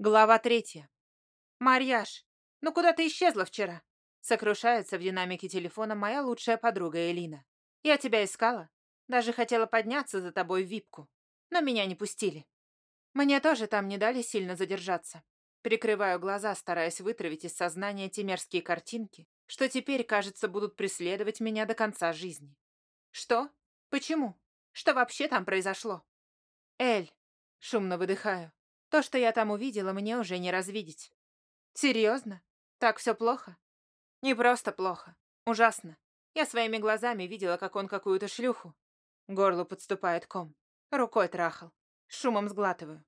Глава третья. «Марьяш, ну куда ты исчезла вчера?» Сокрушается в динамике телефона моя лучшая подруга Элина. «Я тебя искала. Даже хотела подняться за тобой в випку. Но меня не пустили. Мне тоже там не дали сильно задержаться. Прикрываю глаза, стараясь вытравить из сознания те мерзкие картинки, что теперь, кажется, будут преследовать меня до конца жизни. Что? Почему? Что вообще там произошло? Эль, шумно выдыхаю. То, что я там увидела, мне уже не развидеть. Серьезно? Так все плохо? Не просто плохо. Ужасно. Я своими глазами видела, как он какую-то шлюху. Горло подступает ком. Рукой трахал. Шумом сглатываю.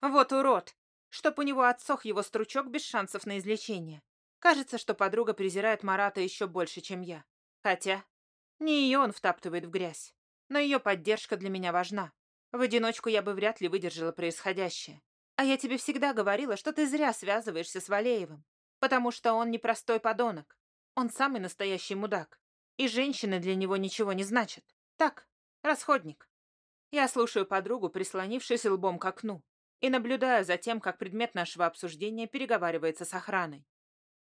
Вот урод! Чтоб у него отсох его стручок без шансов на излечение. Кажется, что подруга презирает Марата еще больше, чем я. Хотя, не ее он втаптывает в грязь. Но ее поддержка для меня важна. В одиночку я бы вряд ли выдержала происходящее. А я тебе всегда говорила, что ты зря связываешься с Валеевым, потому что он непростой подонок. Он самый настоящий мудак. И женщины для него ничего не значат. Так, расходник. Я слушаю подругу, прислонившись лбом к окну, и наблюдаю за тем, как предмет нашего обсуждения переговаривается с охраной.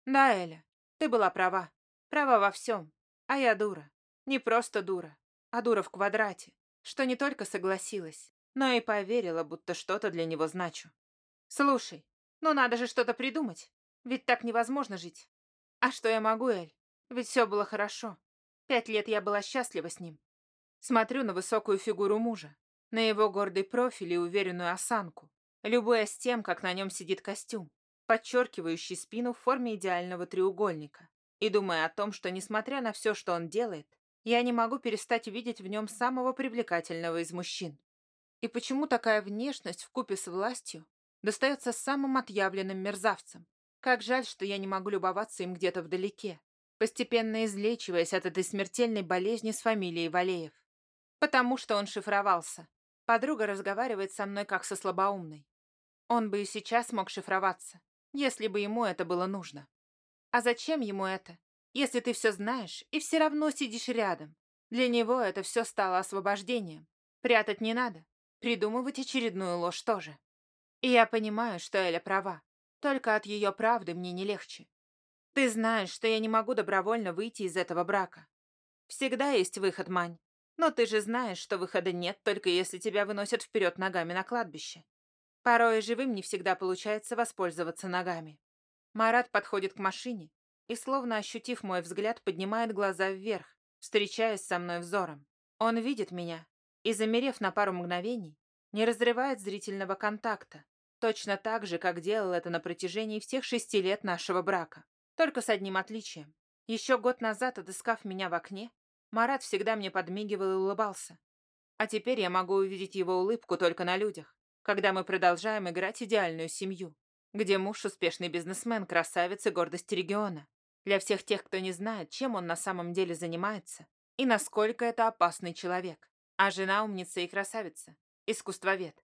Да, Эля, ты была права. Права во всем. А я дура. Не просто дура, а дура в квадрате, что не только согласилась, но и поверила, будто что-то для него значу. Слушай, ну надо же что-то придумать. Ведь так невозможно жить. А что я могу, Эль? Ведь все было хорошо. Пять лет я была счастлива с ним. Смотрю на высокую фигуру мужа, на его гордый профиль и уверенную осанку, любуясь тем, как на нем сидит костюм, подчеркивающий спину в форме идеального треугольника, и думая о том, что, несмотря на все, что он делает, я не могу перестать видеть в нем самого привлекательного из мужчин. И почему такая внешность в купе с властью достается самым отъявленным мерзавцам. Как жаль, что я не могу любоваться им где-то вдалеке, постепенно излечиваясь от этой смертельной болезни с фамилией Валеев. Потому что он шифровался. Подруга разговаривает со мной как со слабоумной. Он бы и сейчас мог шифроваться, если бы ему это было нужно. А зачем ему это, если ты все знаешь и все равно сидишь рядом? Для него это все стало освобождением. Прятать не надо, придумывать очередную ложь тоже. И я понимаю, что Эля права. Только от ее правды мне не легче. Ты знаешь, что я не могу добровольно выйти из этого брака. Всегда есть выход, Мань. Но ты же знаешь, что выхода нет, только если тебя выносят вперед ногами на кладбище. Порой живым не всегда получается воспользоваться ногами. Марат подходит к машине и, словно ощутив мой взгляд, поднимает глаза вверх, встречаясь со мной взором. Он видит меня и, замерев на пару мгновений, не разрывает зрительного контакта, Точно так же, как делал это на протяжении всех шести лет нашего брака. Только с одним отличием. Еще год назад, отыскав меня в окне, Марат всегда мне подмигивал и улыбался. А теперь я могу увидеть его улыбку только на людях, когда мы продолжаем играть идеальную семью, где муж успешный бизнесмен, красавец и гордость региона. Для всех тех, кто не знает, чем он на самом деле занимается и насколько это опасный человек. А жена умница и красавица, искусствовед.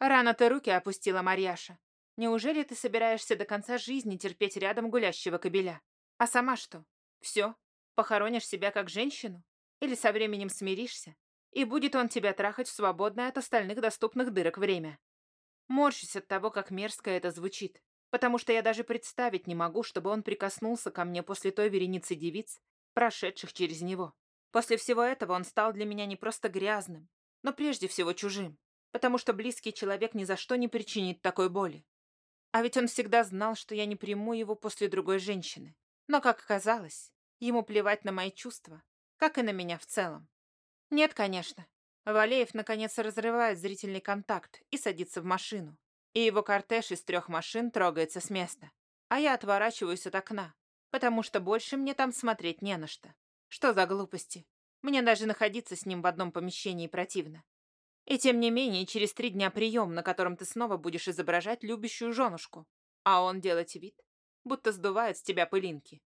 Рано ты руки опустила, Марьяша. Неужели ты собираешься до конца жизни терпеть рядом гулящего кобеля? А сама что? Все? Похоронишь себя как женщину? Или со временем смиришься? И будет он тебя трахать в свободное от остальных доступных дырок время? Морщусь от того, как мерзко это звучит, потому что я даже представить не могу, чтобы он прикоснулся ко мне после той вереницы девиц, прошедших через него. После всего этого он стал для меня не просто грязным, но прежде всего чужим потому что близкий человек ни за что не причинит такой боли. А ведь он всегда знал, что я не приму его после другой женщины. Но, как оказалось, ему плевать на мои чувства, как и на меня в целом. Нет, конечно. Валеев, наконец, разрывает зрительный контакт и садится в машину. И его кортеж из трех машин трогается с места. А я отворачиваюсь от окна, потому что больше мне там смотреть не на что. Что за глупости? Мне даже находиться с ним в одном помещении противно. И тем не менее, через три дня прием, на котором ты снова будешь изображать любящую женушку. А он делать вид, будто сдувает с тебя пылинки.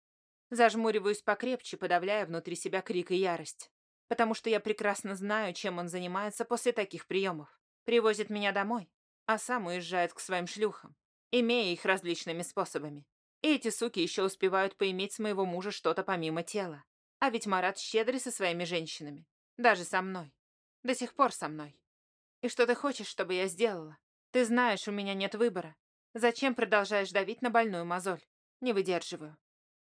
Зажмуриваюсь покрепче, подавляя внутри себя крик и ярость. Потому что я прекрасно знаю, чем он занимается после таких приемов. Привозит меня домой, а сам уезжает к своим шлюхам, имея их различными способами. И эти суки еще успевают поиметь с моего мужа что-то помимо тела. А ведь Марат щедрый со своими женщинами. Даже со мной. До сих пор со мной. И что ты хочешь, чтобы я сделала? Ты знаешь, у меня нет выбора. Зачем продолжаешь давить на больную мозоль? Не выдерживаю.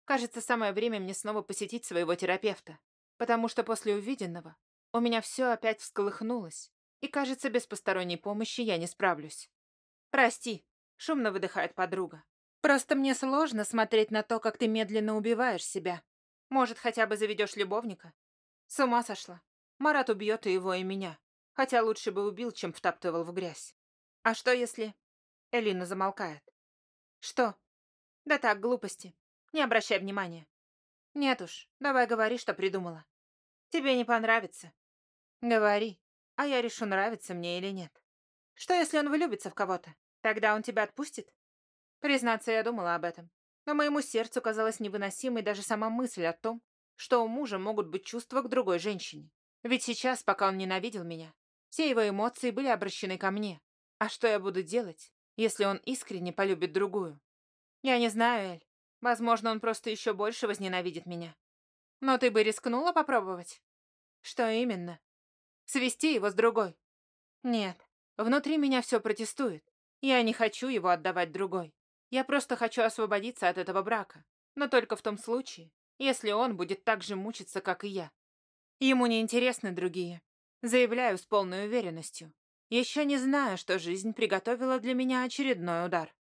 Кажется, самое время мне снова посетить своего терапевта, потому что после увиденного у меня все опять всколыхнулось, и, кажется, без посторонней помощи я не справлюсь. «Прости», — шумно выдыхает подруга. «Просто мне сложно смотреть на то, как ты медленно убиваешь себя. Может, хотя бы заведешь любовника?» С ума сошла. Марат убьет и его, и меня. Хотя лучше бы убил, чем втаптывал в грязь. А что если... Элина замолкает. Что? Да так, глупости. Не обращай внимания. Нет уж, давай говори, что придумала. Тебе не понравится. Говори, а я решу, нравится мне или нет. Что, если он влюбится в кого-то? Тогда он тебя отпустит? Признаться, я думала об этом. Но моему сердцу казалась невыносимой даже сама мысль о том, что у мужа могут быть чувства к другой женщине. Ведь сейчас, пока он ненавидел меня, все его эмоции были обращены ко мне. А что я буду делать, если он искренне полюбит другую? Я не знаю, Эль. Возможно, он просто еще больше возненавидит меня. Но ты бы рискнула попробовать? Что именно? Свести его с другой? Нет. Внутри меня все протестует. Я не хочу его отдавать другой. Я просто хочу освободиться от этого брака. Но только в том случае, если он будет так же мучиться, как и я. Ему не интересны другие. Заявляю с полной уверенностью. Еще не знаю, что жизнь приготовила для меня очередной удар.